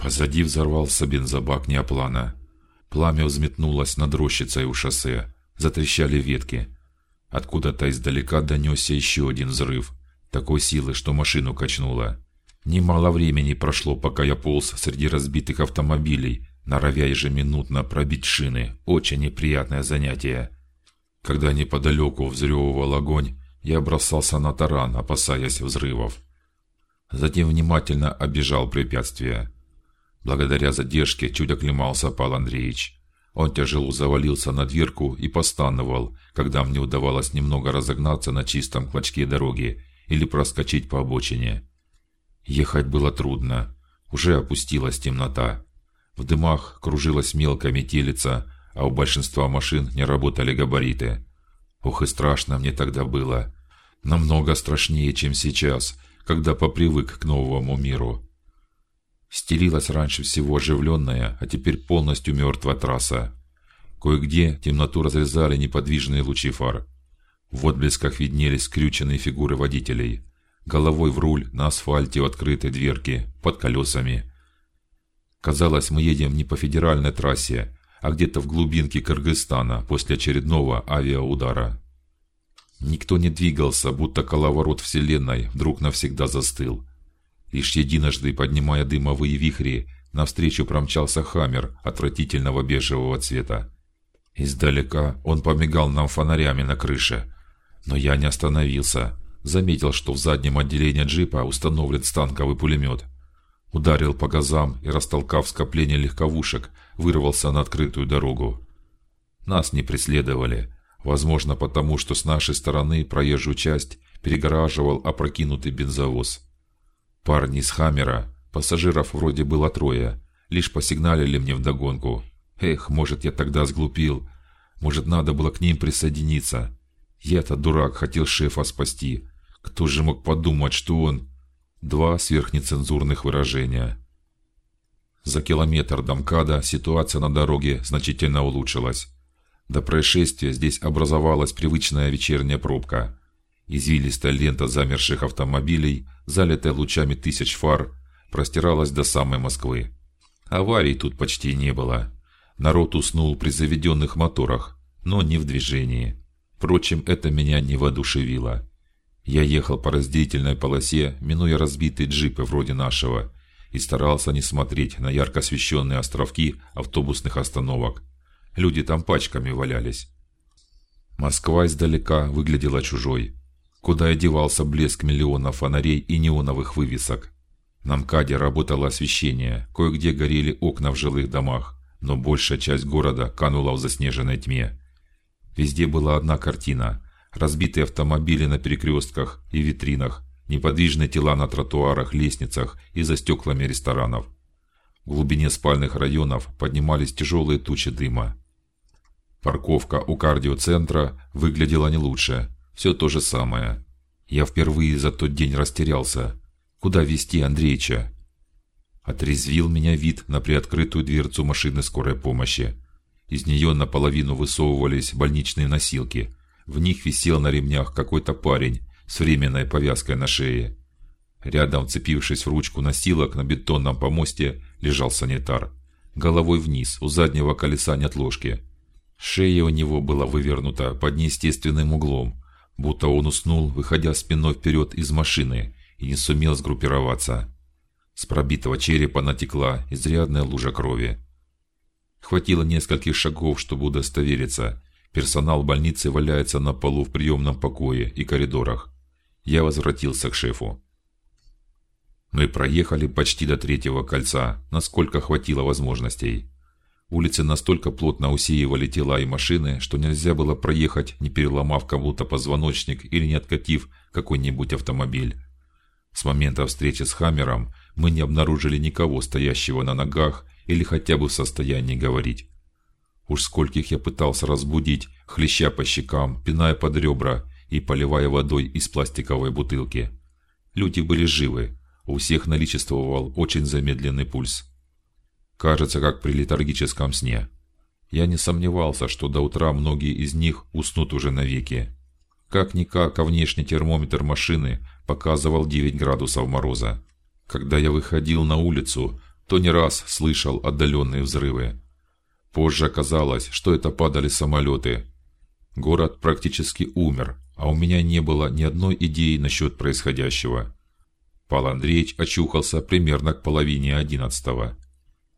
Позади взорвался бензобак неоплана. Пламя взметнулось над рощицей у шоссе, затрещали ветки. Откуда-то издалека донесся еще один взрыв, такой силы, что машину качнуло. Немало времени прошло, пока я полз среди разбитых автомобилей, норовя ежеминутно пробить шины. Очень неприятное занятие. Когда неподалеку взрёвывал огонь, я бросался на таран, опасаясь взрывов. Затем внимательно обежал препятствия. Благодаря задержке чуть оклемался Павел Андреевич. Он тяжело завалился на дверку и постановал, когда мне удавалось немного разогнаться на чистом клочке дороги или проскочить по обочине. Ехать было трудно. Уже опустилась темнота. В дымах кружилась мелкая метелица, а у большинства машин не работали габариты. Ох и страшно мне тогда было, намного страшнее, чем сейчас, когда попривык к новому миру. Стелилась раньше всего оживленная, а теперь полностью мертвая трасса. Кое-где темноту разрезали неподвижные лучи фар. В отблесках виднелись скрюченные фигуры водителей, головой в руль на асфальте у открытой дверки, под колесами. Казалось, мы едем не по федеральной трассе, а где-то в глубинке Кыргызстана после очередного авиаудара. Никто не двигался, будто коловорот вселенной вдруг навсегда застыл. Лишь единожды, поднимая дымовые вихри, навстречу промчался Хаммер отвратительного бежевого цвета. Издалека он помигал нам фонарями на крыше, но я не остановился. Заметил, что в заднем отделении джипа установлен станковый пулемет. Ударил по газам и, растолкав скопление легковушек, вырвался на открытую дорогу. Нас не преследовали, возможно, потому что с нашей стороны проезжую часть перегораживал опрокинутый бензовоз. Парни из Хаммера, пассажиров вроде было трое, лишь посигналили мне в догонку. Эх, может, я тогда сглупил, может, надо было к ним присоединиться. Я-то дурак, хотел шефа спасти. Кто же мог подумать, что он? Два сверхнецензурных выражения. За километр до МКАДа ситуация на дороге значительно улучшилась. До происшествия здесь образовалась привычная вечерняя пробка. Извилистая лента замерших автомобилей, залитая лучами тысяч фар, простиралась до самой Москвы. Аварий тут почти не было. Народ уснул при заведенных моторах, но не в движении. Впрочем, это меня не воодушевило. Я ехал по разделительной полосе, минуя разбитые джипы вроде нашего, и старался не смотреть на ярко освещенные островки автобусных остановок. Люди там пачками валялись. Москва издалека выглядела чужой куда и девался блеск миллионов фонарей и неоновых вывесок. На МКАДе работало освещение, кое-где горели окна в жилых домах, но большая часть города канула в заснеженной тьме. Везде была одна картина: разбитые автомобили на перекрестках и витринах, неподвижные тела на тротуарах, лестницах и за стеклами ресторанов. В глубине спальных районов поднимались тяжелые тучи дыма. Парковка у кардиоцентра выглядела не лучше. Все то же самое. Я впервые за тот день растерялся. Куда вести Андреича? Отрезвил меня вид на приоткрытую дверцу машины скорой помощи. Из нее наполовину высовывались больничные носилки. В них висел на ремнях какой-то парень с временной повязкой на шее. Рядом, вцепившись в ручку носилок на бетонном помосте, лежал санитар, головой вниз, у заднего колеса неотложки. Шея у него была вывернута под неестественным углом, будто он уснул, выходя спиной вперед из машины и не сумел сгруппироваться. С пробитого черепа натекла изрядная лужа крови. Хватило нескольких шагов, чтобы удостовериться. Персонал больницы валяется на полу в приемном покое и коридорах. Я возвратился к шефу. Мы проехали почти до третьего кольца, насколько хватило возможностей. Улицы настолько плотно усеивали тела и машины, что нельзя было проехать, не переломав кому-то позвоночник или не откатив какой-нибудь автомобиль. С момента встречи с Хаммером мы не обнаружили никого стоящего на ногах или хотя бы в состоянии говорить. Уж скольких я пытался разбудить, хлеща по щекам, пиная под ребра и поливая водой из пластиковой бутылки. Люди были живы, у всех наличествовал очень замедленный пульс. Кажется, как при летаргическом сне. Я не сомневался, что до утра многие из них уснут уже навеки. Как никак, а внешний термометр машины показывал 9 градусов мороза. Когда я выходил на улицу, то не раз слышал отдаленные взрывы. Позже оказалось, что это падали самолеты. Город практически умер, а у меня не было ни одной идеи насчет происходящего. Пал Андреевич очухался примерно к половине одиннадцатого.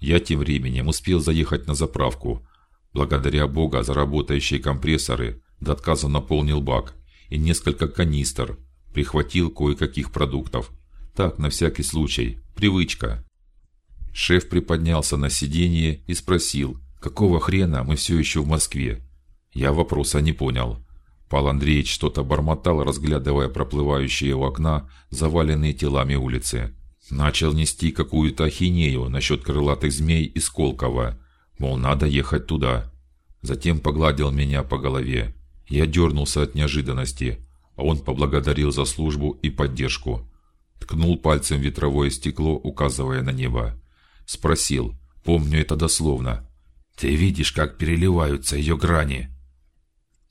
Я тем временем успел заехать на заправку. Благодаря Бога за работающие компрессоры до отказа наполнил бак и несколько канистр, прихватил кое-каких продуктов. Так на всякий случай, привычка. Шеф приподнялся на сиденье и спросил, какого хрена мы все еще в Москве. Я вопроса не понял. Пал Андреевич что-то бормотал, разглядывая проплывающие у окна заваленные телами улицы. Начал нести какую-то ахинею насчет крылатых змей из Колкова, мол, надо ехать туда. Затем погладил меня по голове. Я дернулся от неожиданности, а он поблагодарил за службу и поддержку. Ткнул пальцем ветровое стекло, указывая на небо. Спросил, помню это дословно: "Ты видишь, как переливаются ее грани?"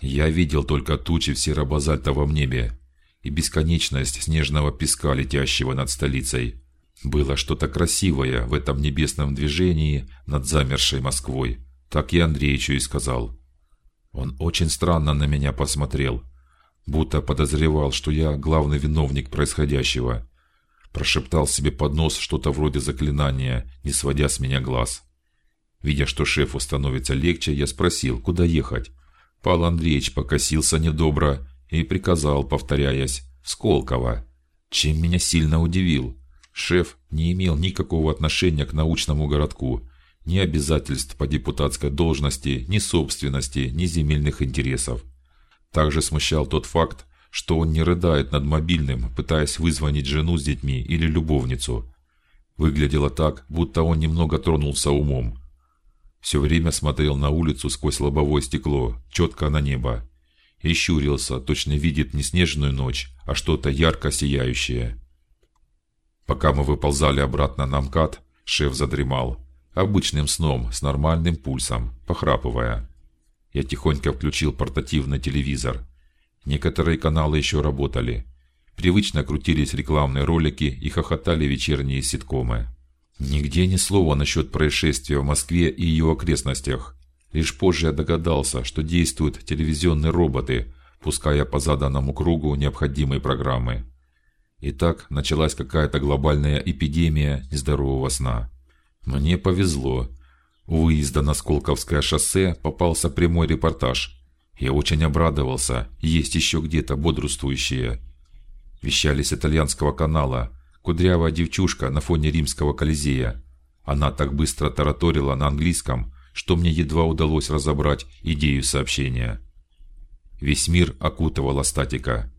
Я видел только тучи в серо-базальтовом небе и бесконечность снежного песка, летящего над столицей. Было что-то красивое в этом небесном движении над замершей Москвой. Так и Андреичу и сказал. Он очень странно на меня посмотрел, будто подозревал, что я главный виновник происходящего. Прошептал себе под нос что-то вроде заклинания, не сводя с меня глаз. Видя, что шефу становится легче, я спросил, куда ехать. Пал Андреевич покосился недобро и приказал, повторяясь: "В Сколково". Чем меня сильно удивил. Шеф не имел никакого отношения к научному городку, ни обязательств по депутатской должности, ни собственности, ни земельных интересов. Также смущал тот факт, что он не рыдает над мобильным, пытаясь вызвонить жену с детьми или любовницу. Выглядело так, будто он немного тронулся умом. Все время смотрел на улицу сквозь лобовое стекло, четко на небо, и щурился, точно видит не снежную ночь, а что-то ярко сияющее. Пока мы выползали обратно на МКАД, шеф задремал обычным сном с нормальным пульсом, похрапывая. Я тихонько включил портативный телевизор. Некоторые каналы еще работали. Привычно крутились рекламные ролики и хохотали вечерние ситкомы. Нигде ни слова насчет происшествия в Москве и ее окрестностях. Лишь позже я догадался, что действуют телевизионные роботы, пуская по заданному кругу необходимые программы. Итак, началась какая-то глобальная эпидемия нездорового сна. Мне повезло. У выезда на Сколковское шоссе попался прямой репортаж. Я очень обрадовался. Есть еще где-то бодрствующие. Вещали с итальянского канала кудрявая девчушка на фоне римского Колизея. Она так быстро тараторила на английском, что мне едва удалось разобрать идею сообщения. Весь мир окутывала статика.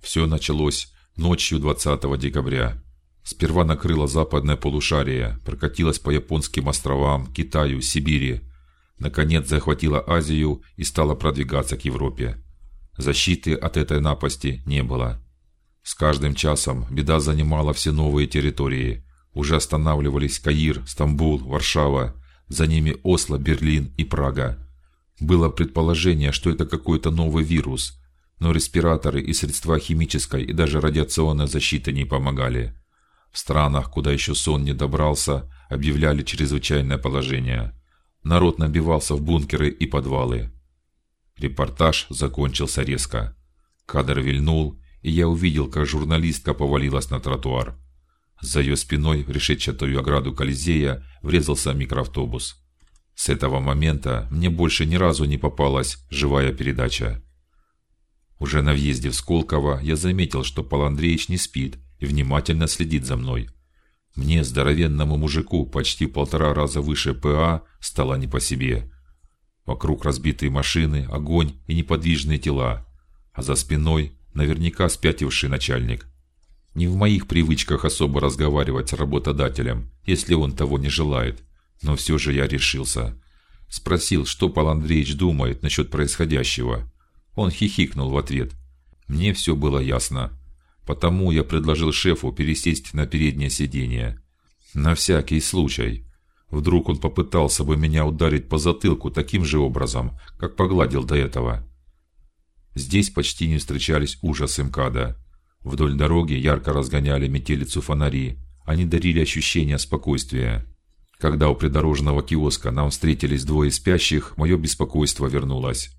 Все началось ночью 20 декабря. Сперва накрыла западное полушарие, прокатилась по японским островам, Китаю, Сибири, наконец захватила Азию и стала продвигаться к Европе. Защиты от этой напасти не было. С каждым часом беда занимала все новые территории. Уже останавливались Каир, Стамбул, Варшава, за ними Осло, Берлин и Прага. Было предположение, что это какой-то новый вирус, но респираторы и средства химической и даже радиационной защиты не помогали. В странах, куда еще сон не добрался, объявляли чрезвычайное положение. Народ набивался в бункеры и подвалы. Репортаж закончился резко. Кадр вильнул, и я увидел, как журналистка повалилась на тротуар. За ее спиной в решетчатую ограду Колизея врезался микроавтобус. С этого момента мне больше ни разу не попалась живая передача. Уже на въезде в Сколково я заметил, что Пал Андреевич не спит и внимательно следит за мной. Мне, здоровенному мужику, почти полтора раза выше ПА, стало не по себе. Вокруг разбитые машины, огонь и неподвижные тела, а за спиной наверняка спятивший начальник. Не в моих привычках особо разговаривать с работодателем, если он того не желает, но все же я решился. Спросил, что Пал Андреевич думает насчет происходящего. Он хихикнул в ответ. Мне все было ясно, потому я предложил шефу пересесть на переднее сиденье, на всякий случай. Вдруг он попытался бы меня ударить по затылку таким же образом, как погладил до этого. Здесь почти не встречались ужасы МКАДа. Вдоль дороги ярко разгоняли метелицу фонари, Они дарили ощущение спокойствия. Когда у придорожного киоска нам встретились двое спящих, мое беспокойство вернулось.